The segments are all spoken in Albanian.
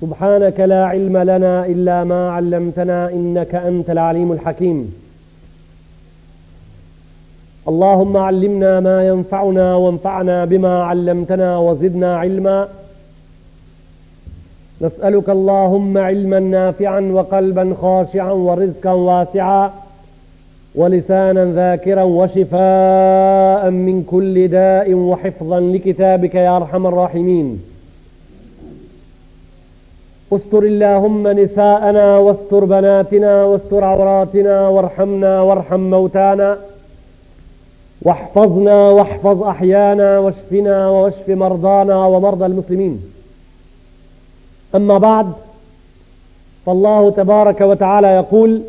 سبحانك لا علم لنا إلا ما علمتنا إنك أنت العليم الحكيم اللهم علمنا ما ينفعنا وانفعنا بما علمتنا وزدنا علما نسألك اللهم علما نافعا وقلبا خاشعا ورزقا واسعا ولسانا ذاكرا وشفاء من كل داء وحفظا لكتابك يا أرحم الراحمين استر اللهم نساءنا واستر بناتنا واستر عوراتنا وارحمنا وارحم موتانا واحفظنا واحفظ أحيانا واشفنا واشف مرضانا ومرضى المسلمين أما بعد فالله تبارك وتعالى يقول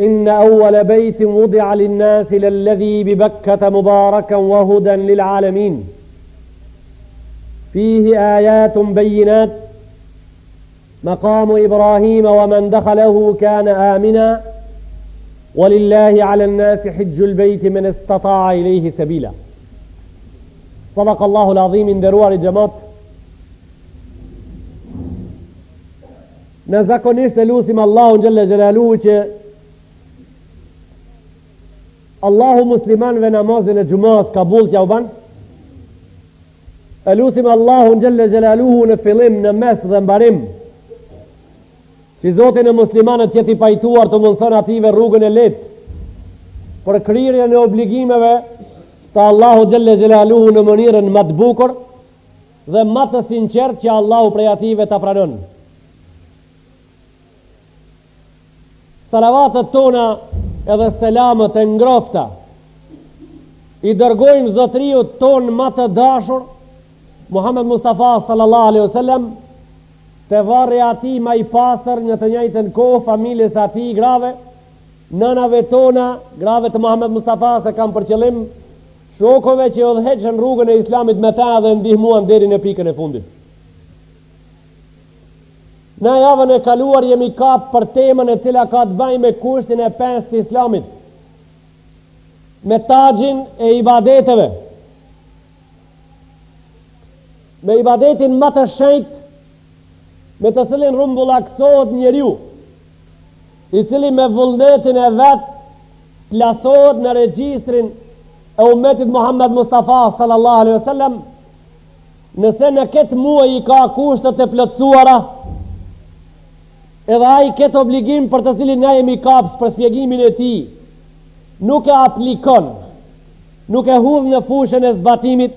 إن أول بيت وضع للناس للذي ببكة مباركا وهدى للعالمين فيه آيات بينات مقام إبراهيم ومن دخله كان آمنا ولله على الناس حج البيت من استطاع إليه سبيلا صدق الله العظيم من دروار جماعت Ne zakonisht e lusim Allahun xhelle xhelaluhu që Allahu muslimanëve namazin e xhumasë kabul t'ja u ban. E lusim Allahun xhelle xhelaluhu në fillim, në mes dhe mbarim. Që Zoti ne muslimanët jetë i pajtuar të mundson ative rrugën e lehtë për kryerjen e obligimeve të Allahu xhelle xhelaluhu në mënyrën ma të bukur dhe ma të sinqert që Allahu prej ative ta pranon Salavatet tona edhe selamet e ngrofta i dërgojmë zotriut ton ma të dashur Muhammed Mustafa sallallahu alaihi wasallam te varri ati ma i pastër në të njëjtën kohë familjes ati grave nënave tona grave të Muhammed Mustafa se kam për qëllim Shokëve që udhëheqën rrugën e Islamit me të dhe e ndihmuan deri në pikën e fundit. Në javën e kaluar jemi kap për temën e cila ka të bëjë me kushtin e pestë të Islamit, me taxhin e ibadeteve, me ibadetin ma të shenjtë me të cilin rrumbullakësohet njeriu, i cili me vullnetin e vet plasohet në regjistrin e ummetit Muhammed Mustafa sallallahu alejhi wasallam, nëse në këtë muaj i ka kushtet e plotësuara, edhe ai këtë obligim për të cilin ne jemi kap për shpjegimin e tij, nuk e aplikon, nuk e hudh në fushën e zbatimit,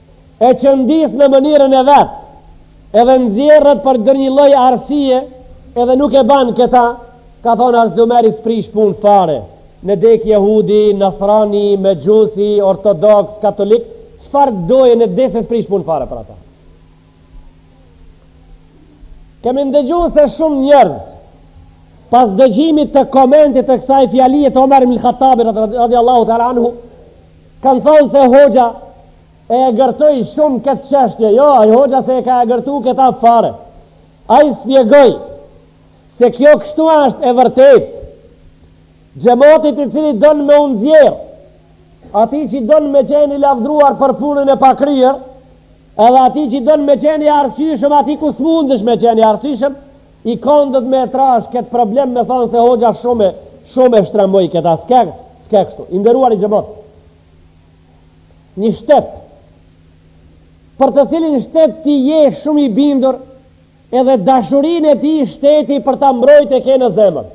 e qëndis në mënirën e vet edhe nxjerret për ndonjë lloj arsie edhe nuk e ban këta ka thonë hazreti Omeri sprish punë fare ne dek jehudi nasrani mexhusi ortodoks katolik çfar doje ne dek se sprish punë fare për ata kemi ndëgju se shumë njerëz pas dëgjimit të komentit të kësaj fjalie të Omer ibn Khattabit radiallahu ta'ala anhu Kan than se hoxha e egërtoi shum kët çështje jo ai hoxha se e ka egërtu këta fare ai spjegoi se kjo kështu është e vërtet xhematit i cili don me u nxjerr ati qi don me qen i lavdruar për punën e pakryer edhe ati qi don me qen i arsyshëm ati ku smundesh me qen i arsyshëm I kandet me e trash ket problem me than se hoxha shumë shumë e shtremboi keta ske ske kshtu i nderuari xhemat një shtet për të cilin shtet ti je shumë i bindur edhe dashurin e ti shteti për ta mbrojt e ke në zemër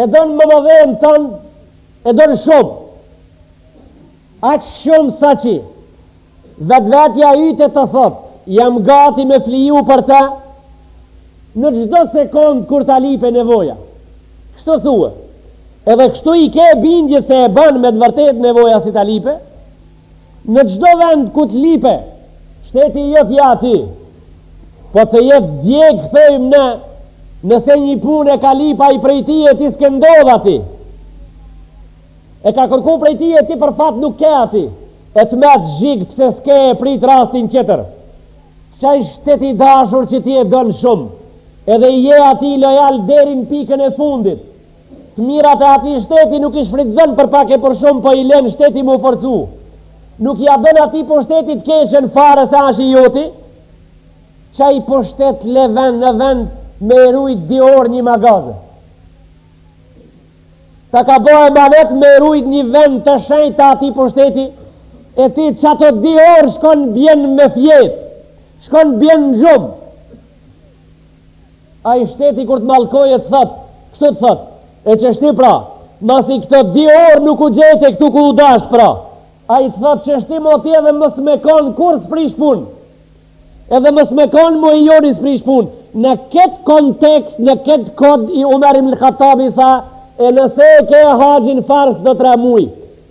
e don mëmëdhenë tënd e don shumë Aq shumë saqi vetvetja yte të thotë, jam gati me fliu për të në çdo sekond kur ta lipe nevoja. Kështu thua. Edhe kështu i ke bindje se e ban me të vërtetë nevoja si ta lipe. Në çdo vend ku të lipe, shteti i jot je aty. Po të jet djegë thojmë ne, nëse një punë e ka lyp ai prej teje e ti s'ke ndodh aty. E ka kërku prej teje e ti për fat nuk ke aty e tmet zhig pse ske e prit rastin tjetër qaj shtet i dashur që ti e don shum edhe i je atij lojal deri në pikën e fundit tmirat e atij shteti nuk i shfrytëzon për pak e për shum po i len shteti mu forcu nuk ja don atij pushteti të keqen fare se ash i joti qaj pushtet le venë në vend me e rujt dy orë nji magaze Ta ka ba emanet me rujt një vend të shenjt të atij pushteti, e ti qato dy orë shkon bjen me fjet, shkon bjen në gjum. Ai shteti ka t'mallkoj e të thot, kështu të thot, e qashtu pra, masi këto dy orë nuk u gjete këtu ku u dasht pra. Ai të thot qashtu more edhe mos me konë kurrë s'prish punë. Edhe mos me kon mo i joni s'prish punë. Në ketë kontekst, në ketë kod i Omer ibn Khattabi tha, e nëse e ke haxhin farz dy tre muj,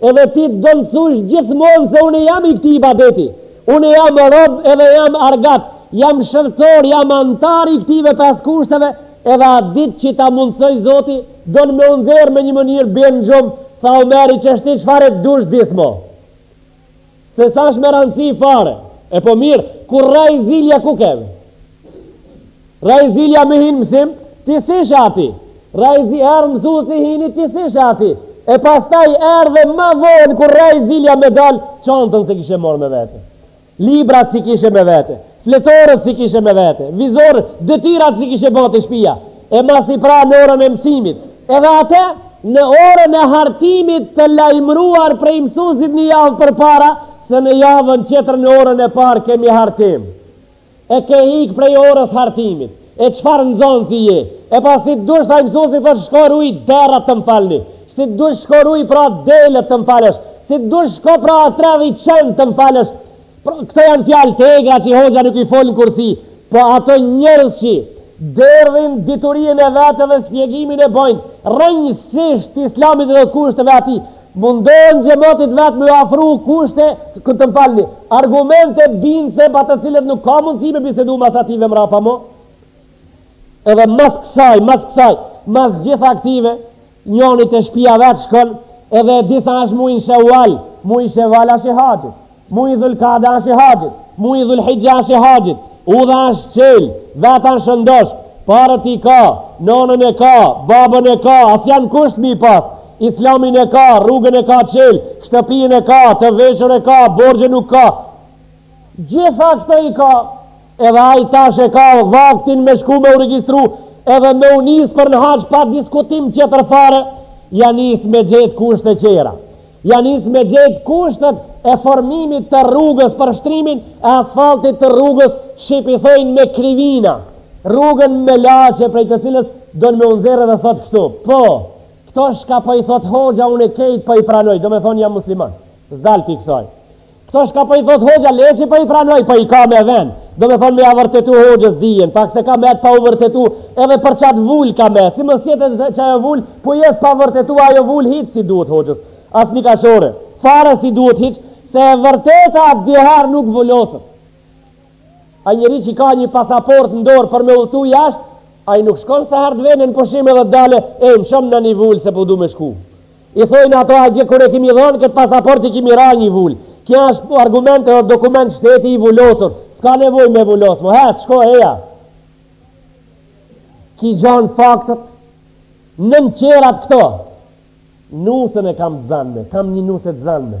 edhe ti të don të thush gjithmonë se unë jam i këtij ibadeti, unë jam rob edhe jam argat, jam shërbtor, jam anëtar i këtive pesë kushteve, edhe atë ditë që ta mundësoj Zoti, don me u nxerr me një mënyrë bjen n'gjumë, tha Omeri qashtu çfarë t'dush dis mo. Se s'asht me rëndësi fare. E po mirë, kur rrai zilja ku keve? Rrai zilja me hi n'mësim, ti s'ishe aty. Rrai zilja erdh mësusi hini, ti s'ishe aty. E pastaj erdhe ma vonë, kur rrai zilja me dalë, qantën s'e kishe morë me vete. Librat s'i kishe me vete. Fletoret s'i kishe me vete, vizor, detyrat s'i kishe ba te shpija, e masi pra në orën e mësimit, edhe ate, në orën e hartimit të lajmruar prej mësusit një javë përpara, se në javën tjetër në orën e parë kemi hartim. E ke ik prej orës hartimit. E çfarë nxënësi je? E pa si të dush tha mësusi të thotë shko ruj derrat të më falni. Si të dush shko ruj pra delet të më falësh. Si të dush shko pra tredhi qent të më falësh. Po këto janë fjalë të egra që hoxha nuk i folën kurrqysh, po ato njerëz që derdhin diturinë e vet dhe spjegimin e bajnë rrënjësisht Islamit dhe kushteve atij, mundohen xhematit vet me ju afru kushte, të më falni, argumente bindëse pa të cilët nuk ka mundësi me bisedu mas atyve mrapa mo. Edhe mas kësaj, mas kësaj, mas gjitha këtyve, Njoni te shpija vet shkon edhe e di sa është muji sheval muji sheval ashtë i haxhit muji dhulkada ashtë i haxhit muji dhulhixha ashtë i haxhit udha ashtë çel vet është shëndosh paret i ka nonën e ka babën e ka as janë kusht mi pas islamin e ka rrugën e ka çel shtëpinë e ka të veshur e ka borxhe nuk ka gjitha këto i ka Edhe ai tash e ka vaktin me shku me u regjistru edhe me u nis për në haxh pa diskutim tjetër fare, ja nis me gjet kushte tjera. Ja nis me gjet kushtet e formimit të rrugës për shtrimin e asfaltit të rrugës shqip i thojnë me krivina, rrugën me laqe prej të cilës don me u nxjerr edhe thot kshtu, po, kto shka po i thot hoxha une kejt po i pranoj, domethon jam musliman, sdal pi ksoj. Këto shka po i thot hoxha le që po i pranoj po i ka me ven do me thonë me ja vërtetu hoxhës dijen pak se ka met pa u vërtetu edhe për qat vulë ka met si mos jet ajo vulë po jet pa vërtetu ajo vulë hiq si duhet hoxhës as një kashore fare si duhet hiq se e vërteta dy herë nuk vuloset Ai njeri që ka një pasaportë në dorë për me udhëtu jashtë, ai nuk shkon sa herë të ven në pushim edhe të dale, ej mshoma një vulë se po du me shku. I thojnë ato atje kur e kemi dhanë këtë pasaportë i kemi ra një vulë. Kjo është argument edhe dokument shteti i vulosur. S'ka nevojë me vulos mo, ec, shko eja. Ki gjan faktet, ndër tjerat këto, nusen e kam të zanme, kam një nuse të zanme.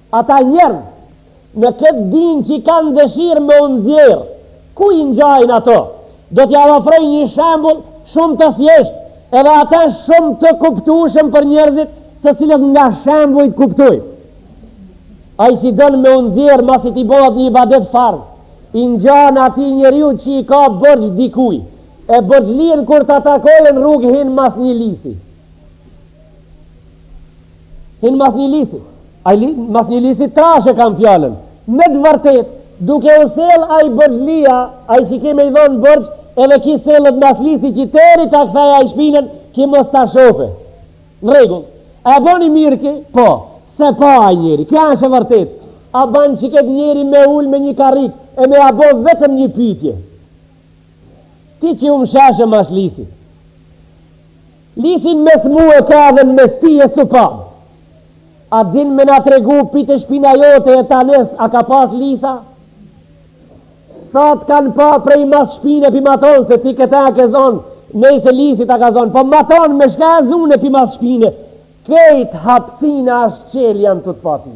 Ata njerz në këtë din qi kanë deshirë me u nxjerr, ku i ngjajnë ato? Do t'ja ofroj një shembull shumë të thjeshtë edhe atë shumë të kuptueshëm për njerëzit të cilët nga shembujt kuptojnë. Ai qi don me u nxjerr masi t'i bëhet një ibadet farz, i ngjan atij njeriut qi i ka borxh dikujt, e borxhlinë kur ta takojë në rrugë hinë mas një lisi. Hinë mas një lisi, mas një lisi të trashë e kam fjalën. Në të vërtet, duke u sjell ai borxhlia, ai që ke me i dhonë borxh, edhe ki sillet mas lisi deri ta kthaj ai shpinën, ki mos ta shofe. Në rregull, e boni mirë ki, po, s'e pa ai njeri, kjo është e vërtet, a banë qikët njeri me ulë në një karrig, e me ja bo vetëm një pytje. Ti që u mshehe mas lisit. Lisin mes mu e ke edhe në mes tij e s'u pa. A din me na tregu pi te shpina jote e tane a ka pas lisa? Sa të kanë pa prej mas shpine po m'thon se ti këta e ke zonë nejse lisi ta ka zonë. Po m'thon me shka e zune pi mas shpine. Kejt hapsina ashtë çelë janë tu t'pa ti.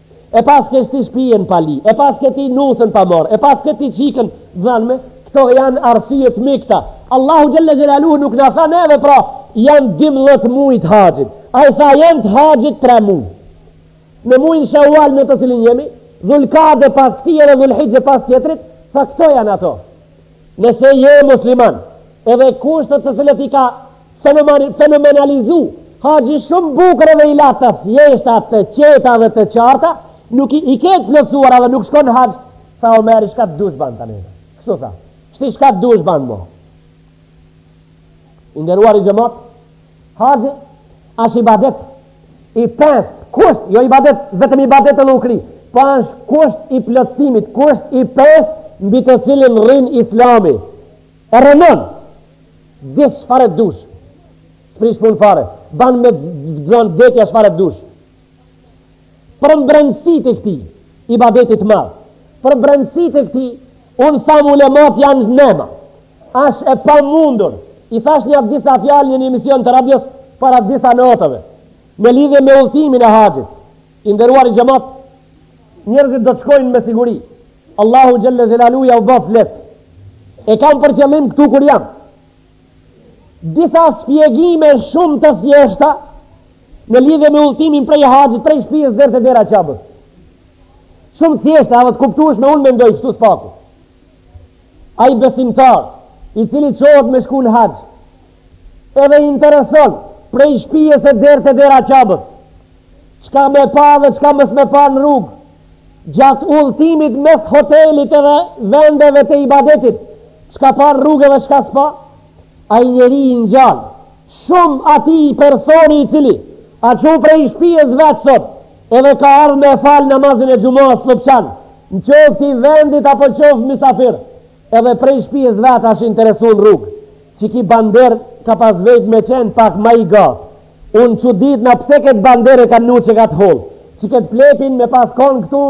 E paskesh ti shpijen pa li, e paske ti nusën pa marr, e paske ti qikën dhanme, këto janë arsye të mekta. Allahu xhelle xhelaluhu nuk na tha neve pra janë dymbëdhjetë muaj të haxhit. Ai tha janë të haxhit tre muaj. Në muajin Sheval në të cilin jemi, Dhulkade pas këtij edhe Dhulhixhe pas tjetrit, tha këto janë ato. Nëse je musliman, edhe kushtet të cilat i ka fenomenalizu haxhi shumë bukur edhe i la të thjeshta, të qeta dhe të qarta, nuk i ke të plotësuar edhe nuk shkon Haxh, tha Omeri shka të dush ban tani. Kështu tha. Shti shka të dush ban mo. I nderuar i xhamat, Haxhi asht ibadet i pesë kusht, jo ibadet, vetëm ibadet edhe ukri, po asht kusht i plotësimit, kusht i pesë mbi të cilin rrin Islami. E rrenon! Vdis çfarë t'dush! S'prish punë fare! Ban me t'zanë vdekja çfarë t'dush! Për mbrendësitë e këtij ibadeti të madh, për mbrendësitë e këtij, unë s'jam, ulemat janë nëma. Asht e pamundur! I thash nja disa fjalë në një emision të radios para disa natëve, në lidhje me udhëtimin e haxhit. I nderuari xhemat, njerëzit do të shkojnë me siguri. Allahu xhelle xhelaluhu ja u baftë lehtë. E kam për qëllim këtu kur jam. Disa spjegime shumë të thjeshta në lidhje me udhëtimin prej haxhit, prej shpijes deri te dera e Qabes. Shumë thjeshta, edhe të kuptueshme, unë mendoj kështu s'paku. Ai besimtar, i cili çohet me shku në haxh, edhe i intereson prej shpijes e deri te dera Qabes, çka me pa dhe çka mos me pa në rrugë, gjatë udhëtimit mes hotelit edhe vendeve të ibadetit, çka pa në rrugë edhe çka s'pa, ai njeri i ngjan shumë atij personi i cili a çu prej shpijes vet sot, Edhe ka ardhë me e falë namazin e xhumasë n'Sllupçan, qoftë i vendit apo qoftë mysafir, edhe prej shpijes vet ashtë interesu n'rrugë, që ki bander ka pas vejt me qenë pak ma i gatë. Unë çuditna pse ketë bander e kanë nu qe kaq t'hollë, që ket plepin me pas kon këtu,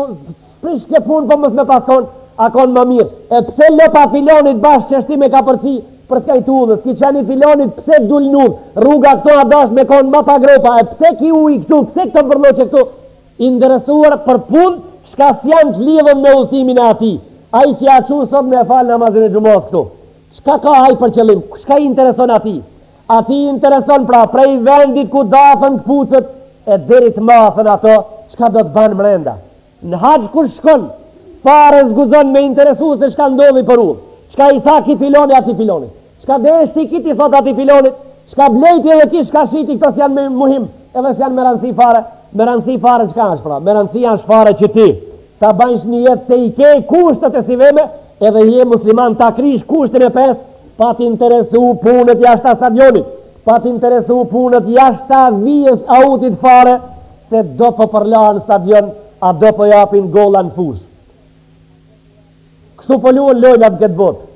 Prish ke punë po mos me pas kon a kon ma mirë e pse lopa filonit bash qesh ti me kapërci për skaj t'udhës ki qen i filonit pse dul n'udhë rruga këtu a dash me kon ma pa gropa e pse ki ujë këtu pse këto bërllog këtu interesuar për punë shka s'jan t'lidhun me udhëtimin e atij ai që ja qu sot me e fal namazin e xhumasë këtu çka ka ai për qëllim çka i intereson atij atij i intereson pra prej vendit ku dathën kpucët e deri t'mathën ato çka do t'ban mrenda. Në haxh kush shkon, fare s'guxon me interesu se çka ndodh për udhë, çka i tha ky filoni atij filonit, çka desh ti ky t'i thotë atij filonit, çka blejti dhe ky çka shiti këto s'janë muhim edhe s'janë me randësi fare, me randësi fare çka është pra, me randësi është fare që ti ta bajsh një jetë se i ke kushtet e sipërme edhe je musliman ta kryjsh kushtin e pestë pa t'interesu punët jashtë stadionit, pa t'interesu punët jashtë vijës autit fare, Se do po përlahen n'stadion a do po japin golla në fushë. Kështu po luhen lojnat në këtë botë.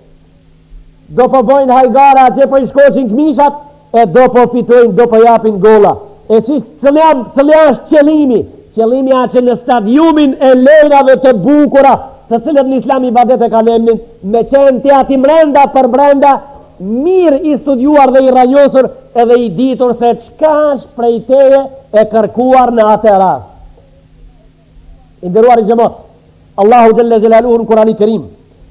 Do po bojnë hajgara atje po i shkoqin këmishat e do po fitojnë, do po japin golla. E çish qëllim, cili është qëllimi. Qëllimi është që në stadiumin e lojrave të bukura, të cilat në Islam ibadet e kanë emrin, me qenë ti aty mbrenda për brenda, Mirë i studiuar dhe i rrënjosur edhe i ditur se çka është prej teje e kërkuar në atë rast. I nderuari xhemat, Allahu xhalla xhelaluhu në Kur'anin Kerim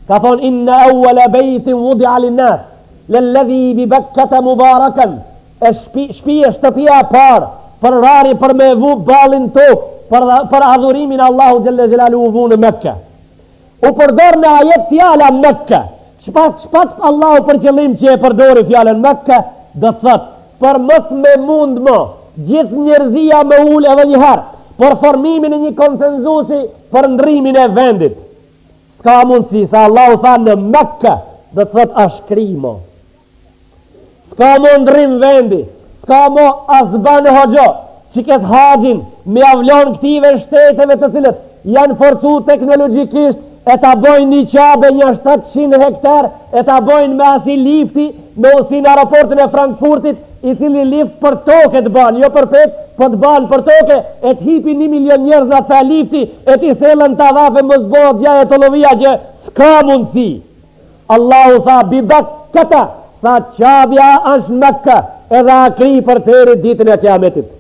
ka thonë inna awwala baytin wudi'a lin-nas lalladhi bi Bakkata mubarakan e shpija, shtëpia e parë për herë të parë për me vu ballin n'tokë për adhurimin Allahu xhalla xhelaluhu u vu në Mekka. U përdor në ajet fjala Mekka. Ç'pat Allahu për qëllim që e përdori fjalën Mekka, do të thotë, për mos me mund mo, gjithë njerëzia m'u ul edhe një herë, për formimin e një konsenzusi për ndrrimin e vendit. S'ka mundësi, se Allahu tha në Mekka, do të thotë është kry mo. S'ka mo ndrrim vendi, s'ka mo a s'ban hoxho, që ket haxhin me jau lon këtyne shteteve të cilat janë forcu teknologjikisht e ta bojnë një qabe nja shtatëqind hektar e ta bojnë me asi lifti me udhë si në aeroportin e Frankfurtit i cili lift për toke të ban, jo përpjetë, po të ban për toke e t'i hipi një milion njerëz në atë asi lifti e t'i sjell në tavaf e mos bohet gja e tollovija gjë, s'ka mundësi! Allahu tha bi Bakkata tha Qabja është në Mekë edhe a kry për deri ditën e kiametit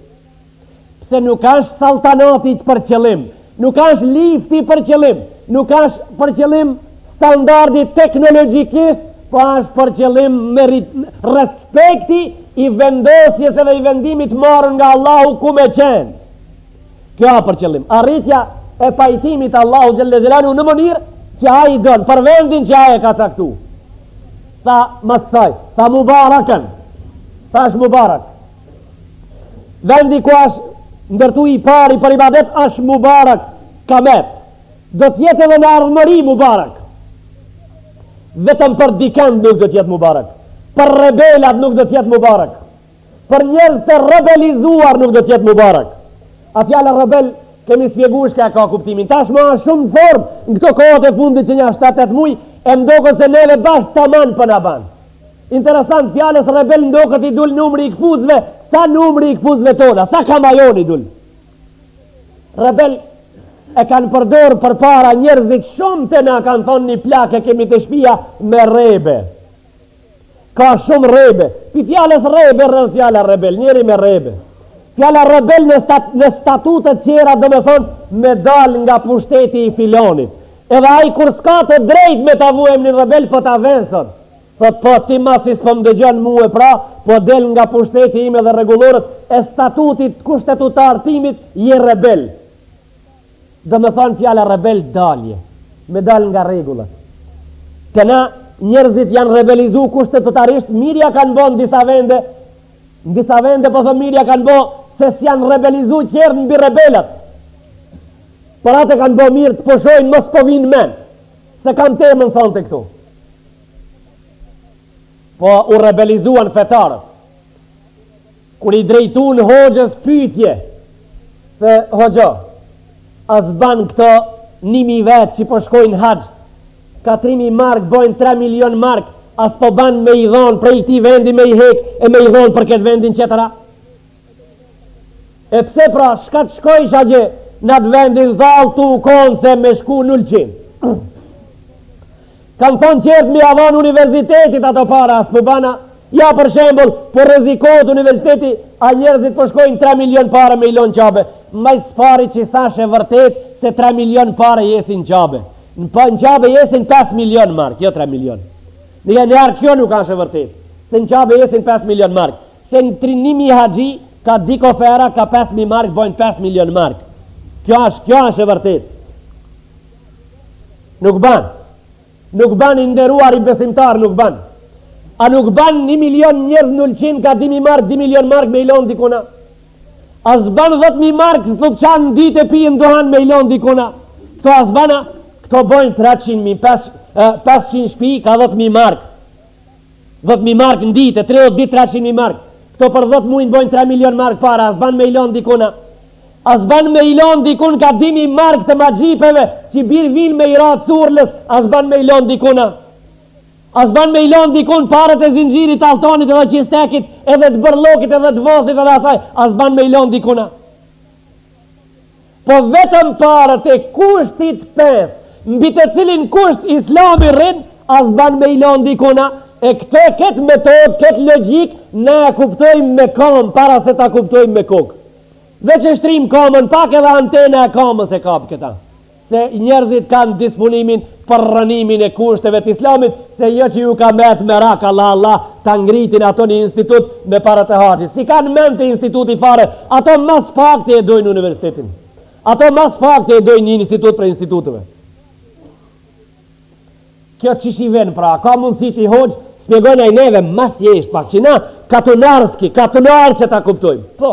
pse nuk është saltanati për qëllim nuk është lifti për qëllim nuk është për qëllim standardi teknologjikisht po është për qëllim respekti i vendosjes edhe i vendimit t'marrë nga Allahu ku me qenë Kjo a për qëllim arritja e pajtimit Allahu xhelle xhelaluhu në mënyrë që ai don për vendin që ai e ka caktu. Tha mas kësaj, tha mubaraken, tha është Mubarak. Vendi ku është ndërtu i pari për ibadet është Mubarak, ka met. Do t'jetë edhe në ardhmëri Mubarak. Vetëm për dikend nuk do t'jetë Mubarak. Për rebelat nuk do t'jetë Mubarak. Për njerëz të rebelizuar nuk do të jetë Mubarak. A fjala rebel kemi spjeguar çka e ka kuptimin. Tashmë është shumë në formë në këto kohët e fundit që nja 7-8 muaj e m'doket se neve bash taman po na ban. Interesant fjalës rebel m'doket i dul numri i këpucve, sa numri i këpucve tona, sa kama jonë i dul. Rebel e kanë përdorë përpara njerëzit shumë te na kanë thonë një plak e kemi te shpia me rrebe. Ka shumë rrebe. Pi fjalës rrebe rrjedh fjala rebel, njeri me rrebe. Fjala rebel në stat, në statutet qera do me thonë me dalë nga pushteti i filonit. Edhe ai kur s'ka të drejtë me ta vu emnin rebel po ta venson. Thotë po ti masi s'po më dëgjon mue pra po del nga pushteti im edhe rregulloret e statutit kushtetutar timit je rebel. Domethënë fjala rebel dalje, me dalë nga rregullat. Te na njerëzit janë rebelizu kushtetutarisht, mirë ja kanë bo në disa vende, në disa vende po thom mirë ja kanë bo se s'janë rebelizu qerë mbi rebelat. Për atë kanë bo mirë të pushojnë mos po vinë men, se kam temën thonë të këtu. Po u rebelizuan fetarët. Kur i drejtuan hoxhës pyetje se hoxhë a s'ban këto ni mi vet që po shkojnë haxh ka tri mi mark bojnë tre milion mark a s'po ban me i dhan prej këtij vendi me i hek e me i dhan për këtë vendin qetër a e pse pra shka të shkojsh atje në atë vendin zall tu konë se me shku në Ulqin Kan thon qe është me ja dhan universitetit ato para a s'pu ban a ja për shembull po rrezikohet universiteti a njerzit po shkojn tre milion pare me i lon n'Qabe ma s'pari qe s'ash e vërtet se tre milion pare jesin n'Qabe në pa në Qabe jesin pesë milion mark jo tre milion në ja njar kjo nuk ash e vërtet se në Qabe jesin pesë milion mark se në tri nimi haxhi ka diku afër ka pesë mi mark bojn pesë milion mark kjo ash kjo ash e vërtet Nuk ban. Nuk ban i nderuari besimtar nuk ban. A nuk ban 1 milion njerëz në Ulqin ka 2000 mark, 2 milion mark me i lon dikun a. A s'ban 10000 mark Sllupçan në ditë e pijnë duhan me i lon dikun a. Këto a s'ban a? Këto bojnë 300 mijë, 500 shpi ka 10000 mark. Dhjetë mijë mark në ditë, tridhjetë ditë treqind mijë mark. Këto për dhjetë muaj bojnë tre milion mark para, a s'ban me i lon dikun a. A s'ban me i lon dikun ka dy mijë mark të maxhipeve, që bir vin me i ra curlës, a s'ban me i lon dikun a. A s'ban me i lon dikun paret e zinxhirit, alltonit edhe qistekit, edhe të bërllokit edhe të vathit edhe asaj, a s'ban me i lon dikun a. Po vetëm parët e kushtit pesë, mbi të cilin kusht Islami rrin, a s'ban me i la ndikun a? E këtë, ketë metodë, këtë logjikë, na e kuptojmë me kambë para se ta kuptojmë me kokë. Veç e shtrijmë kamën pak edhe antena e kamës e kap këta. Se njerëzit kanë disponimin për rrënimin e kushteve të islamit se jo që u ka metë merak Allah Allah ta ngritin ato një institut me para të haxhit s'i kanë mendt te instituti fare ato më së paku e dojnë universitetin ato mas pakti e dojnë një institut prej instituteve kjo që shihen pra ka mundësi ti hoxhë shpjegona i neve ma thjeshtë pak si na katunarski katunarë që ta kuptojmë po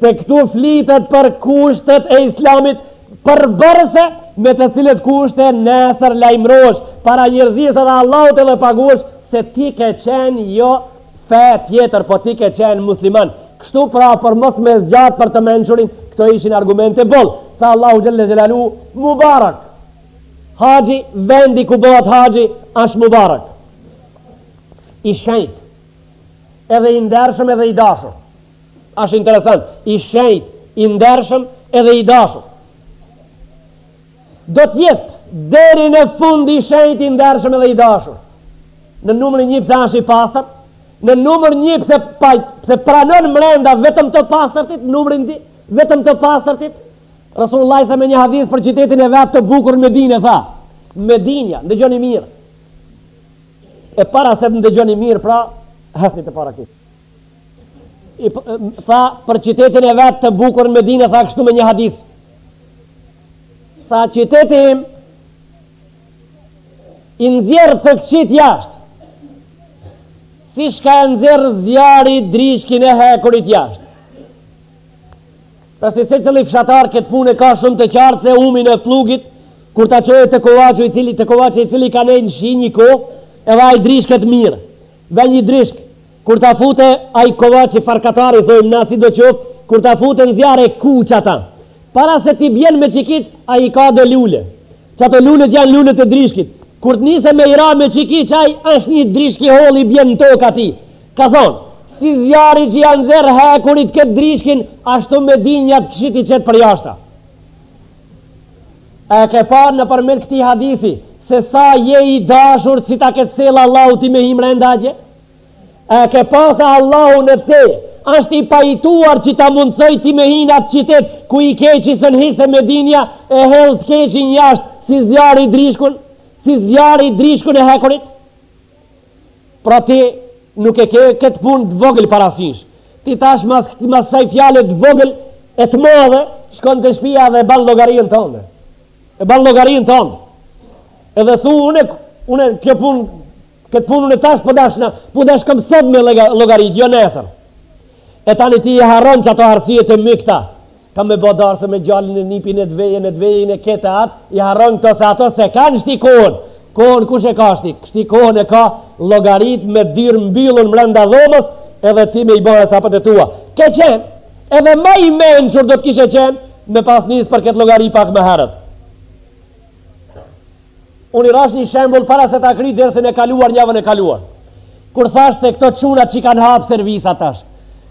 Se këtu flitet për kushtet e Islamit përbërëse me të cilat kushte nesër lajmërohesh para njerëzisë edhe Allahut edhe paguhesh se ti ke qenë jo fe tjetër po ti ke qenë musliman kështu pra për mos me zgjatë për të mençurin këto ishin argumente boll tha Allahu xhelle xhelaluhu mubarak haxhi vendi ku bohet haxhi asht mubarak i shenjtë edhe i ndershëm edhe i dashur Ashtë interesant, i shenjt, i ndershëm edhe i dashur. Do të jetë deri në fund i shenjt, i ndershëm edhe i dashur. Në numrin 1 pse asht i pastër, në numër 1 pse, pse pranon mrenda vetëm të pastërtit, numrin 2 vetëm të pastërtit. Resulullah sa me një hadith për qytetin e vet të bukur Medinë tha, Medinja, ndëgjoni mirë. E para se të ndëgjoni mirë, pra, hasni të para këtij. tha për qytetin e vet të bukur Medinë tha kështu me një hadith. Tha qyteti i nxjerr të këqit jashtë. Siç ka e nxjerr zjarri drishkin e hekurit jashtë. Tashti secili fshatar këtë punë e ka shumë të qartë se umin e plugit, kur ta çojë te kovaçi i cili, te kovaçi i cili ka nejt në shi një kohë, edhe ai drishket mirë. Ven një drishk, Kur ta fute ai kovaçi farkatari thojmë na sido qoftë kur ta fute n'zjarr e kuq atë para se t'i bjen me çikiç ai i ka do lule qato lulet janë lulet e drishkit kur të nise me i ra me çikiç ai ashtë nji drishk i hollë i bjen në tokë aty ka thonë si zjarri që ja nxerr hekurit këtë drishkin ashtu Medinja t'kqit i qet përjashta a e ke pa nëpërmjet këtij hadithi se sa je i dashur si t'ka sjell Allahu ti me hi mrenda gje E ke pa se Allahu në te, është i pajtuar që ta mundësoj ty me hi n'atë qytet ku i keqi s'un hi se Medinja e hedh të keqin jashtë si zjarri ndryshkun, si zjarri ndryshkun e hekurit. Pra ti nuk e ke këtë punë të vogël parasysh. Ti tash mas këti mas saj fjale të vogël e të madhe, shkon te shpia dhe e ban llogarinë tonde. E ban llogarinë tonde. Edhe thu, une, une kjo punë Këtë punën e tash po dash na, po dashkam sot me llogarit, jo nesër. E tani ti e harron që ato arsyet e mykta, kam me bo darsme gjalin e nipin e të vejën e të vejën e ketë e atë, i harron këto se ato s'e kanë shti kohën, kohën kush e ka shti, ka shti kohën e ka llogarit me dyrë mbyllën mrenda dhomës edhe ti me i bo hesapet e tua. Ke qenë, edhe ma i mençur do të kishe qenë, me pas nisë për këtë llogari pak me herët. Unë i rashë një shembull para se ta kry dersin e kaluar javën e kaluar. Kur thashë se këto çunat që kanë hapë servisa tash,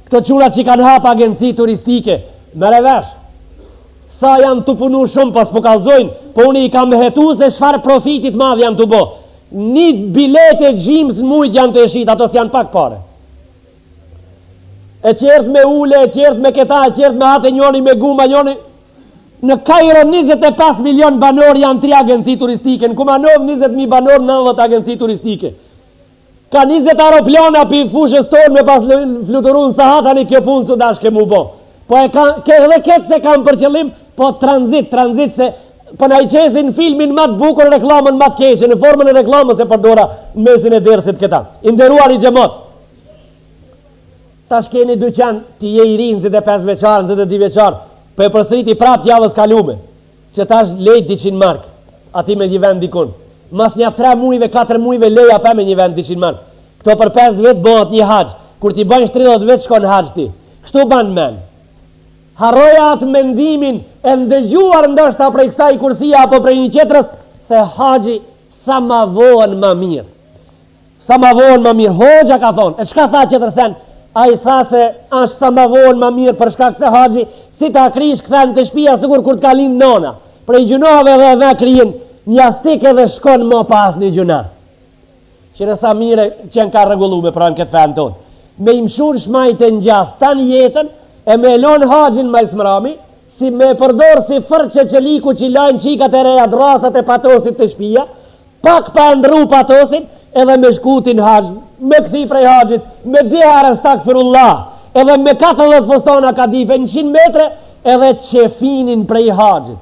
këto çunat që kanë hapë agjenci turistike, merre vesh, sa janë tu punu shumë, po s'po kalzojnë, po unë i kam hetu se çfarë profitit madh janë tu bo. Një biletë e gjymës në mujtë janë tu e shit, ato s'janë pak pare. E qertë me ule, e qertë me keta, e qertë me atë njoni me guma, njoni, Në Kairo njëzet e pesë milionë banorë janë tri agjenci turistike, në Kumanovë njëzet mijë banorë nëntëdhjetë agjenci turistike. Ka njëzet aeroplana pi fushës tonë me pas fluturu në sahat, tani kjo punë s'u dashke m'u bo. Po e ka, ke edhe ketë s'e kam për qëllim, po tranzit, tranzit se po na i qesin filmin ma të bukur reklamën ma të keqe në formën e reklamës e përdora në mesin e dersit keta. I nderuari xhemat. Tash keni dyqan, ti je i ri njëzet e pesë vjeçar, njëzet e dy vjeçar, po e përsëriti prapë javës kalume, që tash lej dyqind markë, aty me një vend dikun. Mas nja tre mujve, katër mujve lej ape me një vend dyqind markë. Këto për pesë vjet bëhet një haxh, kur ti bëjsh tridhjetë vjet shkon haxh ti. Kështu ban men. Harroja atë mendimin e ndëgjuar ndoshta prej kësaj kursie apo prej një tjetrës se haxhi sa ma vonë ma mirë. Sa ma vonë ma mirë, hoxha ka thonë, e çka tha qetër sen, ai tha se ashtë sa ma vonë ma mirë për shkak se haxhi, si ta krysh kthen te shpia sikur kur t'ka lind nona, prej gjynahve dhe dhe kryjin në jastik edhe shkon ma pa asnjë gjynah. Kqyre sa mirë qenka rregullu me pranë këtë fenë tonë. Me i mshu n'shmajtë në gjathtë tanë jetën e me e lonë haxhin ma i smrami, Si me përdor si fërçë çeliku qi lajnë çikat e reja drrasat e patosit te shpija, pak pa e ndrru patosin edhe me shku ti në haxh, me kthy prej haxhit me dy herë estagfirullah edhe me katërdhjetë fustana kadife njëqind metre edhe qefinin prej haxhit.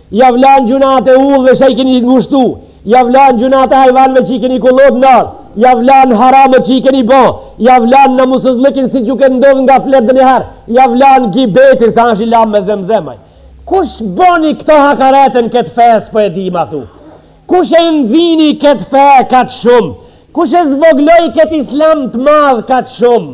Ia lan gjynahet e udhëve që i keni ngushtu, ia lan gjynahet e hajvanëve që i keni kullot n'arë, ia lan haramet që i keni bo, ia lan namussëzllëkin siç u ket ndodh nga flet ndonjëherë, ia lan gibetin sa asht i lamë me zemzem ai. Kush boni këto hakarete në këtë fe s'po e di ma thu. Kush e nxini këtë fe kaq shumë? Kush e zvogëloi këtë Islam të madh kaq shumë?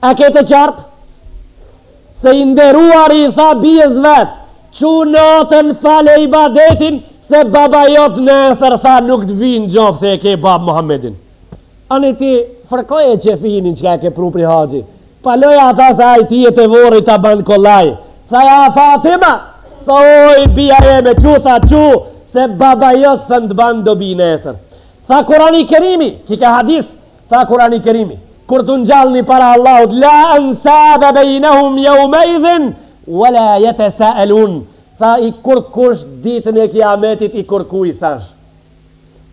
A e ke të qartë? Se i nderuari i tha bijës vet, çu natën fal e ibadetin se baba jot nesër tha nuk të vyn gjo se e ke babë Muhammedin. Ani ti fërkoje qefinin çka e ke pru prej haxhi. Paloje atë se ai ty te vorri ta ban kollaj. Tha ja Fatima, tha oj bija jeme çu tha çu se baba jot sen të ban dobi nesër. Tha Kurani Kerimi, ki ke hadis, Tha Kurani Kerimi, Kur t'u ngjallni para Allahut, La ensabe bejnehum jaumeidhin, ve la jetesaelun. Tha kërkush ditën e Kiametit i kërkuj s'ash.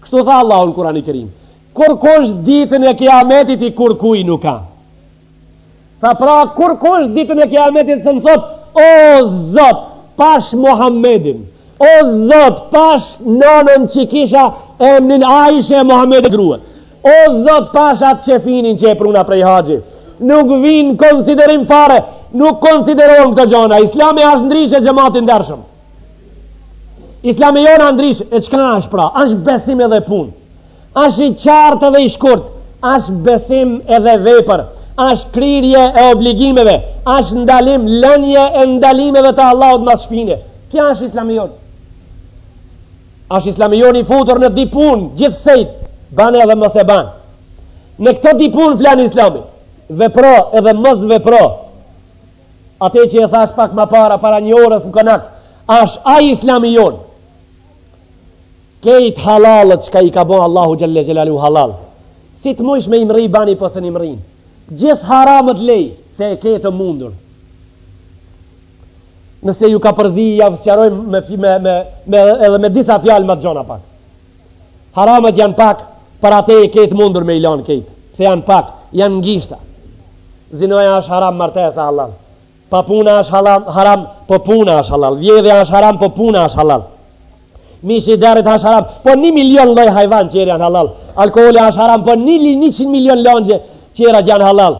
Kështu tha Allahu në Kurani Kerim. Kërkush ditën e Kiametit i kërkuj nuk ka. Tha pra kërkush ditën e kiametit sen thot o zot pash Muhammedin o zot pash nanën që kisha emnin Aisha e Muhammedit grue o zot pash atë qefinin që e pruna prej haxhi nuk vjen n'konsiderim fare nuk konsiderohen këto gjona islami ashtë ndrishe xhemat i ndershëm Islami jonë a ndryshe, çka është pra? është besim edhe punë. është i qartë edhe i shkurt. është besim edhe vepër. është kryerje e obligimeve. është ndalim, lënje e ndalimeve të Allahut mas shpine. Kjo është islami jonë. është islami jonë i futur në dy punë, gjithsejt, ban edhe mos e ban. Në këto dy punë flen islami. Vepro edhe mos vepro. Ate që e thash pak ma para, para një orës në konak, asht ai islami jonë. Kejt halalet çka i ka bo Allahu Xhel-le Xhelaluhu halal. Sa të mujsh me i mrri bani po s'un i mrrin. Gjith haramet leji, se e ke t'mundur. Nëse ju ka përzi, jau sqaroj me, me, me, me, edhe me disa fjalë ma të gjona pak. Haramet janë pak, për ate e ke t'mundur me i lanë kejt, pse janë pak, janë n'gishta. Zinaja është haram, martesa hallall. Pa puna është halam, haram, po puna është hallall. Vjedhja është haram, po puna është hallall. Mishi i derit është haram, po një milion lloj hajvan tjerë janë hallall. Alkooli është haram, po një, një qind milion langje tjera janë hallall.